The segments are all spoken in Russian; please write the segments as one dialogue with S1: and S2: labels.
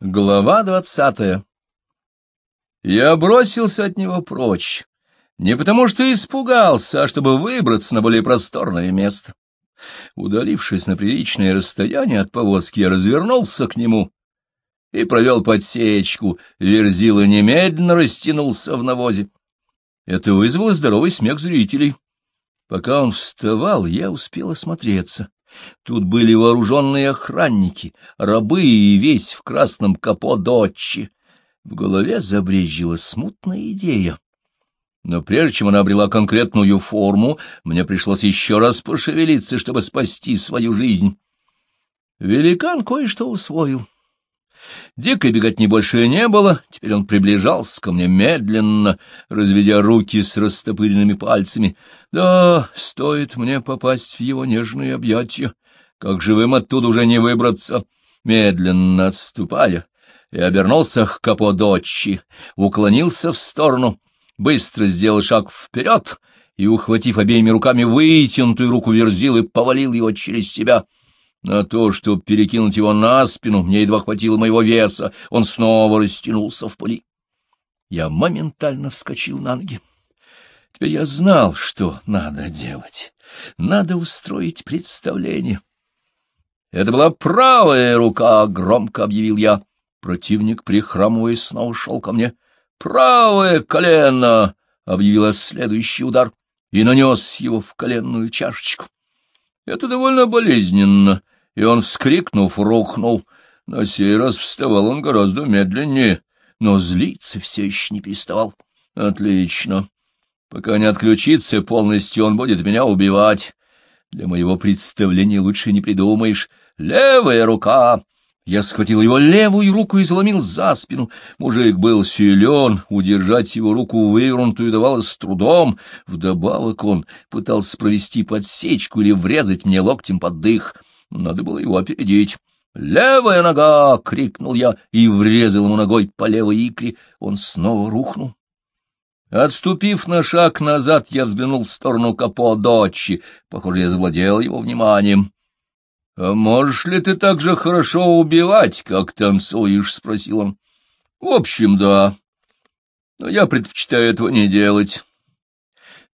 S1: Глава двадцатая Я бросился от него прочь, не потому что испугался, а чтобы выбраться на более просторное место. Удалившись на приличное расстояние от повозки, я развернулся к нему и провел подсечку. Верзила немедленно растянулся в навозе. Это вызвало здоровый смех зрителей. Пока он вставал, я успел осмотреться. Тут были вооруженные охранники, рабы и весь в красном капо дочи. В голове забрезжила смутная идея. Но прежде чем она обрела конкретную форму, мне пришлось еще раз пошевелиться, чтобы спасти свою жизнь. Великан кое-что усвоил. Дикой беготни больше не было, теперь он приближался ко мне медленно, разведя руки с растопыренными пальцами. Да, стоит мне попасть в его нежные объятия, как живым оттуда уже не выбраться. Медленно отступая, и обернулся к Каподочи, уклонился в сторону, быстро сделал шаг вперед и, ухватив обеими руками вытянутую руку Верзилы, повалил его через себя — на то, чтобы перекинуть его на спину, мне едва хватило моего веса, он снова растянулся в пыли. Я моментально вскочил на ноги. Теперь я знал, что надо делать. Надо устроить представление. Это была правая рука, — громко объявил я. Противник, прихрамывая, снова шел ко мне. «Правое колено!» — объявила следующий удар и нанес его в коленную чашечку. Это довольно болезненно, и он, вскрикнув, рухнул. На сей раз вставал он гораздо медленнее, но злиться все еще не переставал. Отлично. Пока не отключится полностью, он будет меня убивать. Для моего представления лучше не придумаешь. Левая рука! Я схватил его левую руку и заломил за спину. Мужик был силен, удержать его руку вывернутую давалось с трудом. Вдобавок он пытался провести подсечку или врезать мне локтем под дых. Надо было его опередить. «Левая нога!» — крикнул я и врезал ему ногой по левой икре. Он снова рухнул. Отступив на шаг назад, я взглянул в сторону Капо Дочи. Похоже, я завладел его вниманием. — А можешь ли ты так же хорошо убивать, как танцуешь? — спросил он. — В общем, да. Но я предпочитаю этого не делать.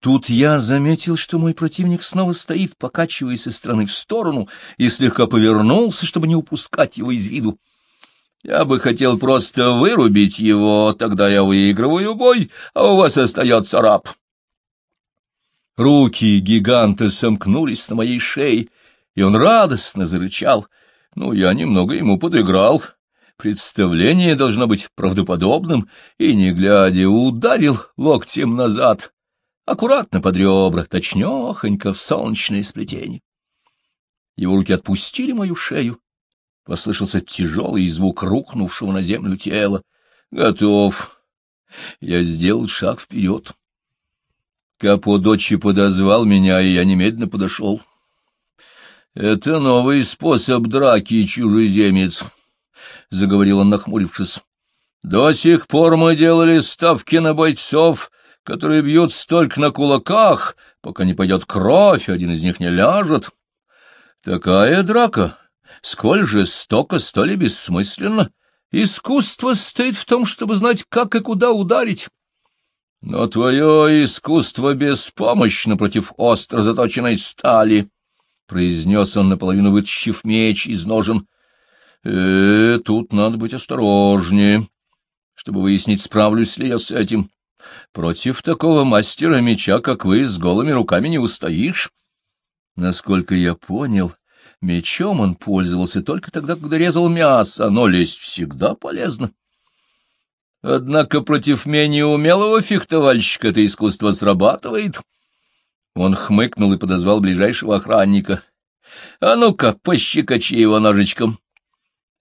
S1: Тут я заметил, что мой противник снова стоит, покачиваясь из стороны в сторону, и слегка повернулся, чтобы не упускать его из виду. Я бы хотел просто вырубить его, тогда я выигрываю бой, а у вас остается раб. Руки гиганта сомкнулись на моей шее, и он радостно зарычал. Ну, я немного ему подыграл. Представление должно быть правдоподобным, и, не глядя, ударил локтем назад, аккуратно под ребра, точнёхонько в солнечное сплетение. Его руки отпустили мою шею. Послышался тяжелый звук рухнувшего на землю тела. Готов. Я сделал шаг вперед. Каподочи подозвал меня, и я немедленно подошел. Это новый способ драки, чужеземец, — заговорил он, нахмурившись. До сих пор мы делали ставки на бойцов, которые бьют столько на кулаках, пока не пойдет кровь, один из них не ляжет. Такая драка, сколь жестоко, столь и бессмысленно. Искусство стоит в том, чтобы знать, как и куда ударить. Но твое искусство беспомощно против остро заточенной стали произнес он, наполовину вытащив меч из ножен. э, тут надо быть осторожнее, чтобы выяснить, справлюсь ли я с этим. Против такого мастера меча, как вы, с голыми руками не устоишь. Насколько я понял, мечом он пользовался только тогда, когда резал мясо, но лезть всегда полезно. Однако против менее умелого фехтовальщика это искусство срабатывает. Он хмыкнул и подозвал ближайшего охранника. — А ну-ка, пощекочи его ножичком.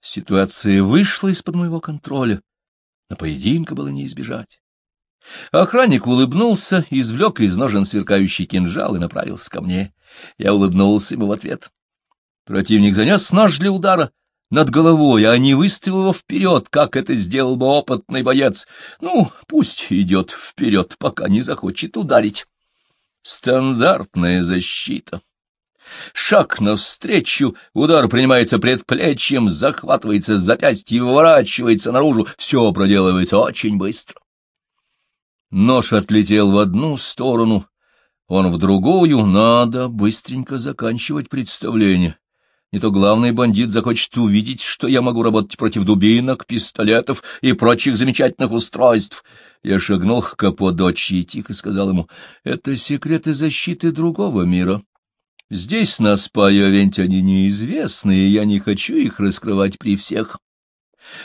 S1: Ситуация вышла из-под моего контроля, но поединка было не избежать. Охранник улыбнулся, извлек из ножен сверкающий кинжал и направился ко мне. Я улыбнулся ему в ответ. Противник занес нож для удара над головой, а не выставил его вперед, как это сделал бы опытный боец. Ну, пусть идет вперед, пока не захочет ударить. Стандартная защита. Шаг навстречу, удар принимается предплечьем, захватывается с запястья и выворачивается наружу. Все проделывается очень быстро. Нож отлетел в одну сторону, он в другую. Надо быстренько заканчивать представление. Не то главный бандит захочет увидеть, что я могу работать против дубинок, пистолетов и прочих замечательных устройств. Я шагнул к Каподочи и тихо сказал ему, — это секреты защиты другого мира. Здесь на Спайо-Венте они неизвестны, и я не хочу их раскрывать при всех.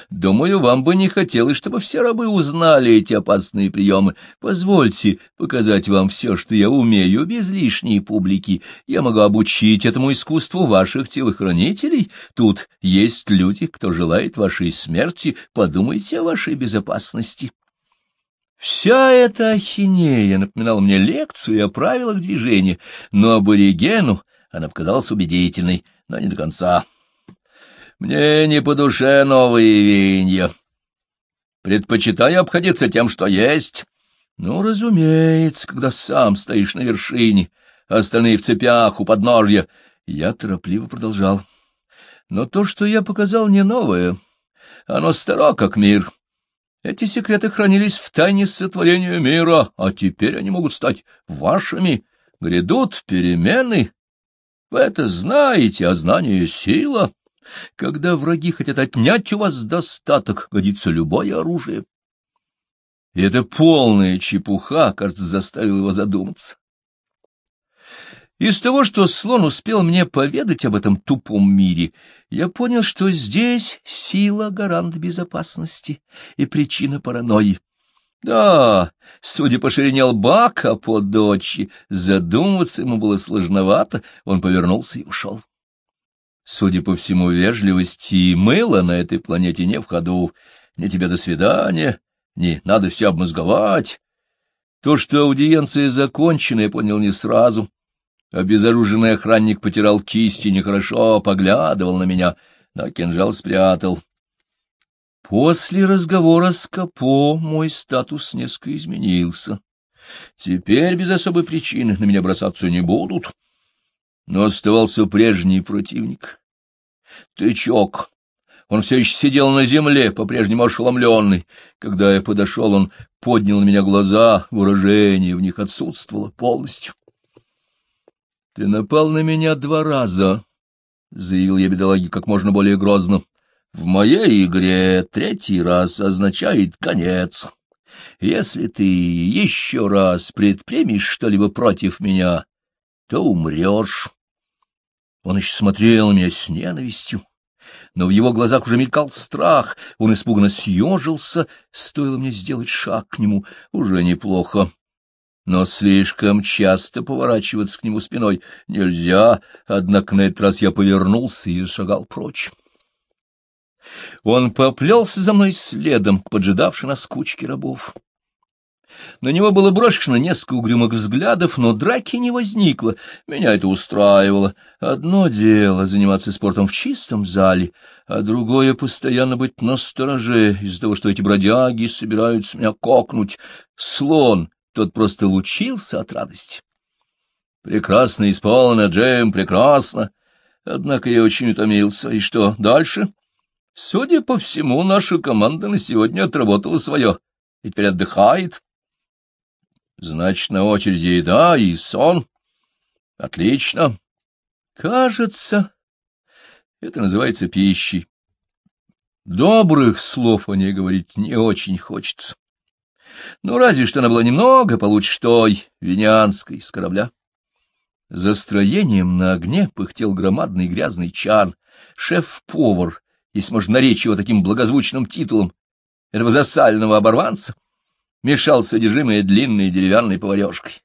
S1: Думаю, вам бы не хотелось, чтобы все рабы узнали эти опасные приемы. Позвольте показать вам все, что я умею, без лишней публики. Я могу обучить этому искусству ваших телохранителей. Тут есть люди, кто желает вашей смерти. Подумайте о вашей безопасности. Вся эта ахинея напоминала мне лекцию о правилах движения, но аборигену она показалась убедительной, но не до конца. Мне не по душе новые веяния. Предпочитаю обходиться тем, что есть. Ну, разумеется, когда сам стоишь на вершине, а остальные в цепях у подножья. Я торопливо продолжал. Но то, что я показал, не новое. Оно старо, как мир. Эти секреты хранились в тайне сотворения мира, а теперь они могут стать вашими. Грядут перемены. Вы это знаете, а знание — сила. Когда враги хотят отнять у вас достаток, годится любое оружие. И эта полная чепуха, кажется, заставила его задуматься. Из того, что слон успел мне поведать об этом тупом мире, я понял, что здесь сила гарант безопасности и причина паранойи. Да, судя по ширине лба по дочи, задумываться ему было сложновато, он повернулся и ушел. Судя по всему, вежливости и мыло на этой планете не в ходу. Ни тебе до свидания, ни надо все обмозговать. То, что аудиенция закончена, я понял не сразу. Обезоруженный охранник потирал кисти, нехорошо поглядывал на меня, но кинжал спрятал. После разговора с Капо мой статус несколько изменился. Теперь без особой причины на меня бросаться не будут. Но оставался прежний противник. Тычок. Он все еще сидел на земле, по-прежнему ошеломленный. Когда я подошел, он поднял на меня глаза, выражение в них отсутствовало полностью. — Ты напал на меня два раза, — заявил я бедолаге как можно более грозно. — В моей игре третий раз означает конец. Если ты еще раз предпримешь что-либо против меня, то умрешь. Он еще смотрел на меня с ненавистью, но в его глазах уже мелькал страх, он испуганно съежился, стоило мне сделать шаг к нему, уже неплохо. Но слишком часто поворачиваться к нему спиной нельзя, однако на этот раз я повернулся и шагал прочь. Он поплелся за мной следом к поджидавшей нас кучке рабов. На него было брошено несколько угрюмых взглядов, но драки не возникло. Меня это устраивало. Одно дело — заниматься спортом в чистом зале, а другое — постоянно быть настороже из-за того, что эти бродяги собираются меня кокнуть. Слон, тот просто лучился от радости. Прекрасно исполнено, Джем, прекрасно. Однако я очень утомился. И что дальше? Судя по всему, наша команда на сегодня отработала свое и теперь отдыхает. Значит, на очереди еда и сон. Отлично. Кажется, это называется пищей. Добрых слов о ней говорить не очень хочется. Ну, разве что она была немного получше той, венянской, с корабля. За строением на огне пыхтел громадный грязный чан, шеф-повар, если можно наречь его таким благозвучным титулом, этого засального оборванца, мешал содержимое длинной деревянной поварешкой.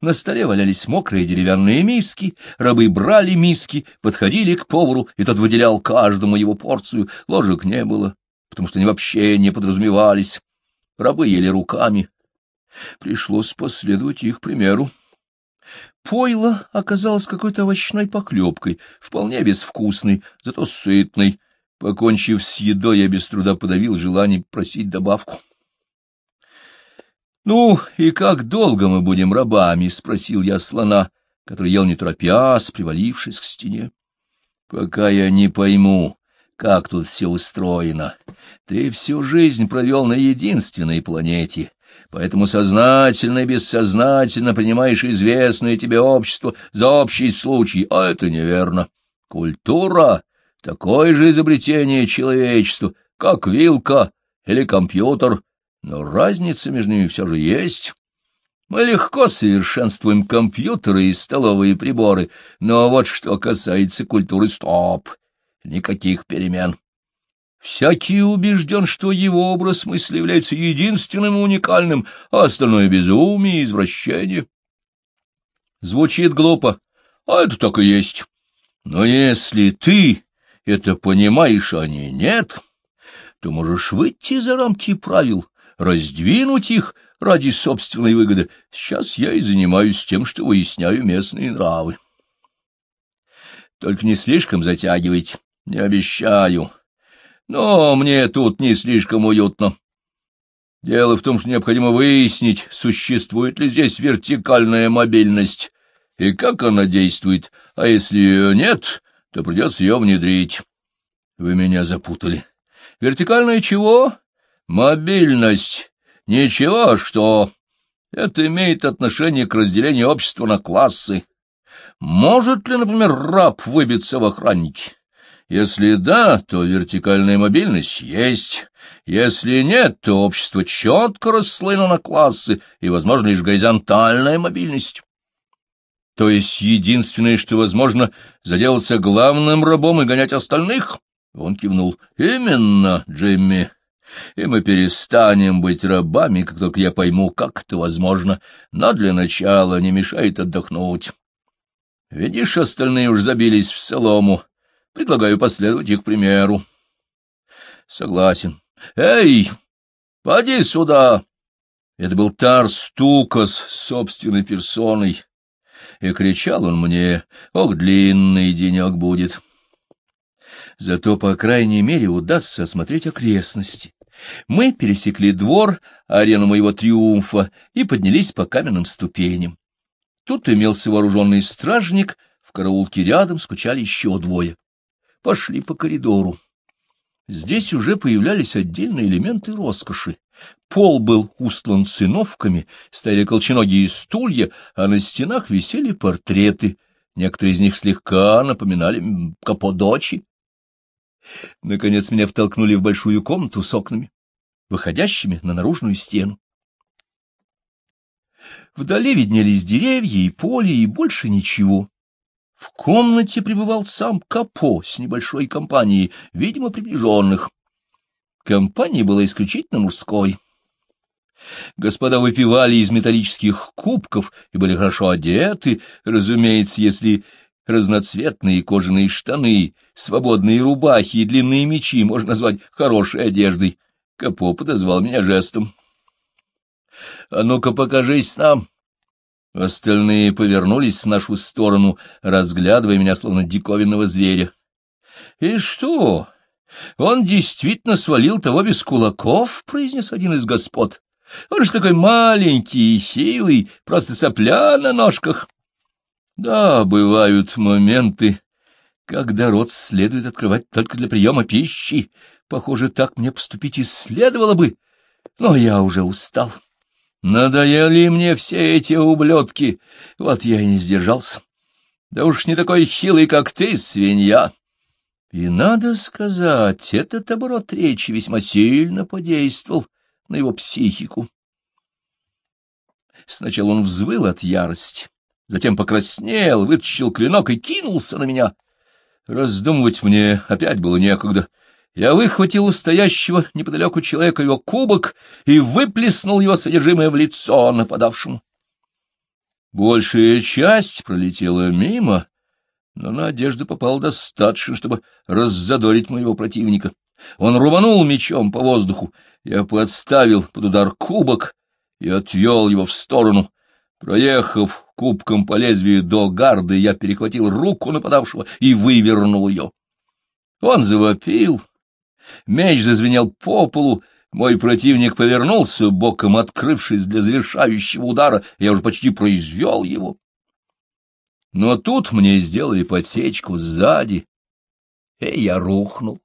S1: На столе валялись мокрые деревянные миски, рабы брали миски, подходили к повару, и тот выделял каждому его порцию, ложек не было, потому что они вообще не подразумевались. Рабы ели руками. Пришлось последовать их примеру. Пойло оказалось какой-то овощной поклепкой, вполне безвкусной, зато сытной. Покончив с едой, я без труда подавил желание просить добавку. — Ну, и как долго мы будем рабами? — спросил я слона, который ел не торопясь, привалившись к стене. Пока я не пойму, как тут все устроено, ты всю жизнь провел на единственной планете, поэтому сознательно и бессознательно принимаешь известное тебе общество за общий случай, а это неверно. Культура — такое же изобретение человечества, как вилка или компьютер, но разница между ними все же есть. Мы легко совершенствуем компьютеры и столовые приборы, но вот что касается культуры — стоп, никаких перемен. Всякий убежден, что его образ мысли является единственным и уникальным, а остальное — безумие и извращение. Звучит глупо, а это так и есть. Но если ты это понимаешь, а не нет, то можешь выйти за рамки правил, раздвинуть их ради собственной выгоды. Сейчас я и занимаюсь тем, что выясняю местные нравы. Только не слишком затягивайте, не обещаю. Но мне тут не слишком уютно. Дело в том, что необходимо выяснить, существует ли здесь вертикальная мобильность и как она действует, а если ее нет, то придется ее внедрить. Вы меня запутали. Вертикальная чего? Мобильность. Ничего, что... Это имеет отношение к разделению общества на классы. Может ли, например, раб выбиться в охранники? Если да, то вертикальная мобильность есть. Если нет, то общество четко расслоено на классы, и, возможно, лишь горизонтальная мобильность. То есть единственное, что возможно, заделаться главным рабом и гонять остальных? Он кивнул. Именно, Джимми. И мы перестанем быть рабами, как только я пойму, как это возможно. Но для начала не мешает отдохнуть. Видишь, остальные уж забились в солому. Предлагаю последовать их примеру. Согласен. Эй, поди сюда! Это был Тарс Тукас собственной персоной и кричал он мне, «Ох, длинный денек будет!» Зато, по крайней мере, удастся осмотреть окрестности. Мы пересекли двор, арену моего триумфа, и поднялись по каменным ступеням. Тут имелся вооруженный стражник, в караулке рядом скучали еще двое. Пошли по коридору. Здесь уже появлялись отдельные элементы роскоши. Пол был устлан циновками, стояли колченогие стулья, а на стенах висели портреты. Некоторые из них слегка напоминали каподочи. Наконец меня втолкнули в большую комнату с окнами, выходящими на наружную стену. Вдали виднелись деревья и поле, и больше ничего. В комнате пребывал сам Капо с небольшой компанией, видимо, приближенных. Компания была исключительно мужской. Господа выпивали из металлических кубков и были хорошо одеты, разумеется, если разноцветные кожаные штаны, свободные рубахи и длинные мечи можно назвать хорошей одеждой. Капо подозвал меня жестом. — А ну-ка покажись нам! Остальные повернулись в нашу сторону, разглядывая меня словно диковинного зверя. — И что? Он действительно свалил того без кулаков? — произнес один из господ. — Он же такой маленький и хилый, просто сопля на ножках. Да, бывают моменты, когда рот следует открывать только для приема пищи. Похоже, так мне поступить и следовало бы, но я уже устал. Надоели мне все эти ублюдки, вот я и не сдержался. Да уж не такой хилый, как ты, свинья. И надо сказать, этот оборот речи весьма сильно подействовал на его психику. Сначала он взвыл от ярости, затем покраснел, вытащил клинок и кинулся на меня. Раздумывать мне опять было некогда — я выхватил у стоящего неподалеку человека его кубок и выплеснул его содержимое в лицо нападавшему. Большая часть пролетела мимо, но на одежду попал достаточно, чтобы раззадорить моего противника. Он рубанул мечом по воздуху, я подставил под удар кубок и отвел его в сторону. Проехав кубком по лезвию до гарды, я перехватил руку нападавшего и вывернул ее. Он завопил, Меч зазвенел по полу, мой противник повернулся боком, открывшись для завершающего удара, я уже почти произвел его. Но тут мне сделали подсечку сзади, и я рухнул.